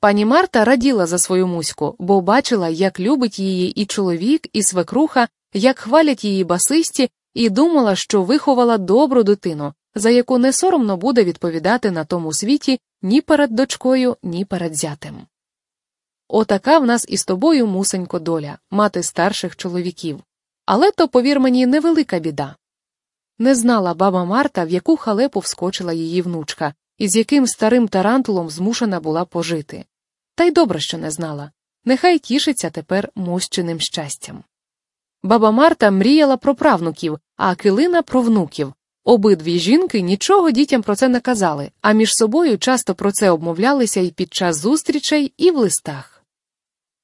Пані Марта раділа за свою муську, бо бачила, як любить її і чоловік, і свекруха, як хвалять її басисті, і думала, що виховала добру дитину, за яку не соромно буде відповідати на тому світі ні перед дочкою, ні перед зятем. Отака в нас із тобою, мусенько, доля, мати старших чоловіків. Але то, повір мені, невелика біда. Не знала баба Марта, в яку халепу вскочила її внучка, і з яким старим тарантулом змушена була пожити. Та й добре, що не знала. Нехай тішиться тепер мощеним щастям. Баба Марта мріяла про правнуків, а Килина про внуків. Обидві жінки нічого дітям про це не казали, а між собою часто про це обмовлялися і під час зустрічей, і в листах.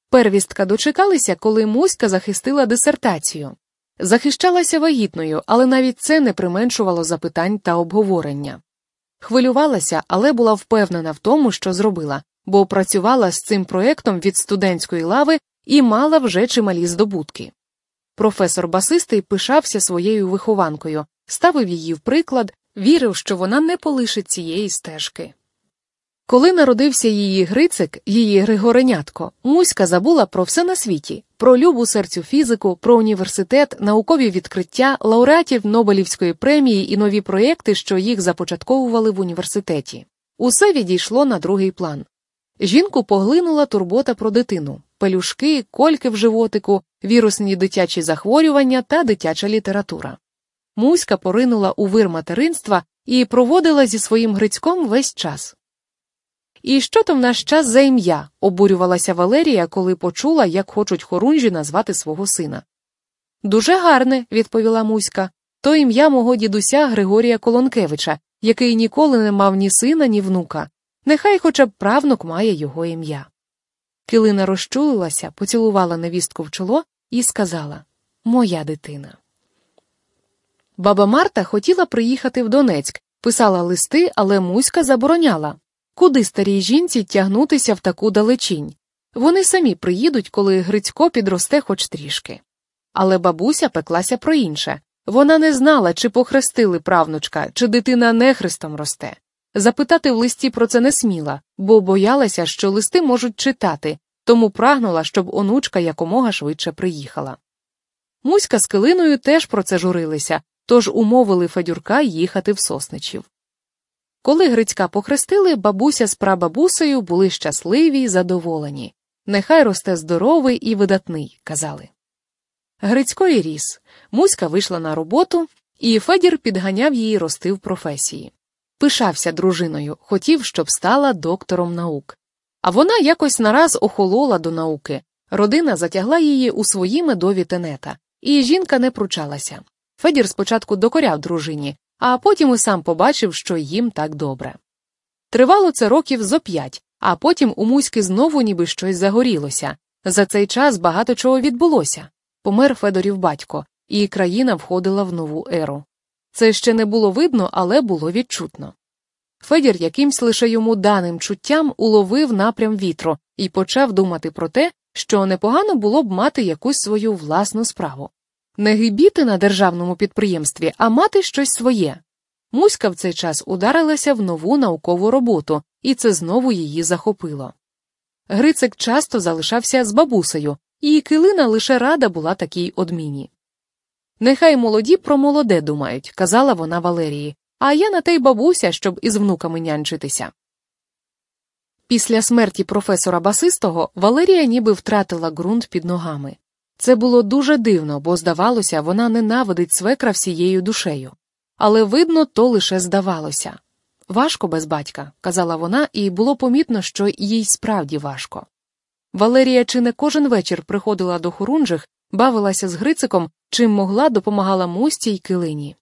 Первістка дочекалися, коли Муська захистила дисертацію. Захищалася вагітною, але навіть це не применшувало запитань та обговорення. Хвилювалася, але була впевнена в тому, що зробила, бо працювала з цим проектом від студентської лави і мала вже чималі здобутки. Професор басистий пишався своєю вихованкою, ставив її в приклад, вірив, що вона не полишить цієї стежки. Коли народився її Грицик, її Григоренятко, Муська забула про все на світі про любу серцю фізику, про університет, наукові відкриття, лауреатів Нобелівської премії і нові проєкти, що їх започатковували в університеті. Усе відійшло на другий план. Жінку поглинула турбота про дитину, пелюшки, кольки в животику, вірусні дитячі захворювання та дитяча література. Муська поринула у вир материнства і проводила зі своїм Грицьком весь час. І що то в наш час за ім'я? обурювалася Валерія, коли почула, як хочуть хорунжі назвати свого сина. Дуже гарне, відповіла Муська, то ім'я мого дідуся Григорія Колонкевича, який ніколи не мав ні сина, ні внука. Нехай хоча б правнук має його ім'я. Килина розчулилася, поцілувала невістку в чоло і сказала Моя дитина. Баба Марта хотіла приїхати в Донецьк, писала листи, але Муська забороняла. Куди старій жінці тягнутися в таку далечінь? Вони самі приїдуть, коли Грицько підросте хоч трішки. Але бабуся пеклася про інше вона не знала, чи похрестили правнучка, чи дитина нехрестом росте. Запитати в листі про це не сміла, бо боялася, що листи можуть читати, тому прагнула, щоб онучка якомога швидше приїхала. Муська з килиною теж про це журилися, тож умовили Федюрка їхати в сосничів. Коли Грицька похрестили, бабуся з прабабусею були щасливі й задоволені. Нехай росте здоровий і видатний, казали. Грицько і ріс. Муська вийшла на роботу, і Федір підганяв її рости в професії. Пишався дружиною, хотів, щоб стала доктором наук. А вона якось нараз охолола до науки. Родина затягла її у свої медові тенета, і жінка не пручалася. Федір спочатку докоряв дружині, а потім і сам побачив, що їм так добре. Тривало це років зо п'ять, а потім у Муськи знову ніби щось загорілося. За цей час багато чого відбулося. Помер Федорів батько, і країна входила в нову еру. Це ще не було видно, але було відчутно. Федір якимсь лише йому даним чуттям уловив напрям вітру і почав думати про те, що непогано було б мати якусь свою власну справу. Не гибіти на державному підприємстві, а мати щось своє. Муська в цей час ударилася в нову наукову роботу, і це знову її захопило. Грицик часто залишався з бабусею, і килина лише рада була такій одміні. Нехай молоді про молоде думають, казала вона Валерії, а я на те й бабуся, щоб із внуками нянчитися. Після смерті професора басистого Валерія ніби втратила ґрунт під ногами. Це було дуже дивно, бо, здавалося, вона ненавидить свекра всією душею. Але, видно, то лише здавалося. Важко без батька, казала вона, і було помітно, що їй справді важко. Валерія чи не кожен вечір приходила до хорунжих, бавилася з Грициком, чим могла допомагала Мусті й килині.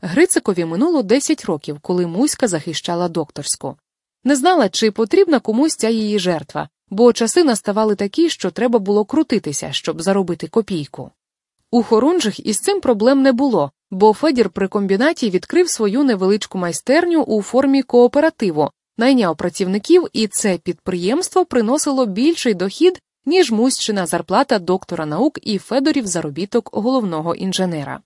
Грицикові минуло 10 років, коли Муська захищала докторську. Не знала, чи потрібна комусь ця її жертва, бо часи наставали такі, що треба було крутитися, щоб заробити копійку. У хорунжих із цим проблем не було, бо Федір при комбінаті відкрив свою невеличку майстерню у формі кооперативу, найняв працівників, і це підприємство приносило більший дохід, ніж мусьчина зарплата доктора наук і Федорів заробіток головного інженера.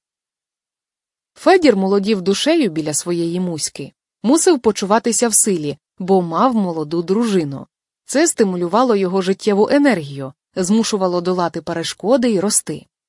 Федір молодів душею біля своєї муськи, мусив почуватися в силі, бо мав молоду дружину. Це стимулювало його життєву енергію, змушувало долати перешкоди і рости.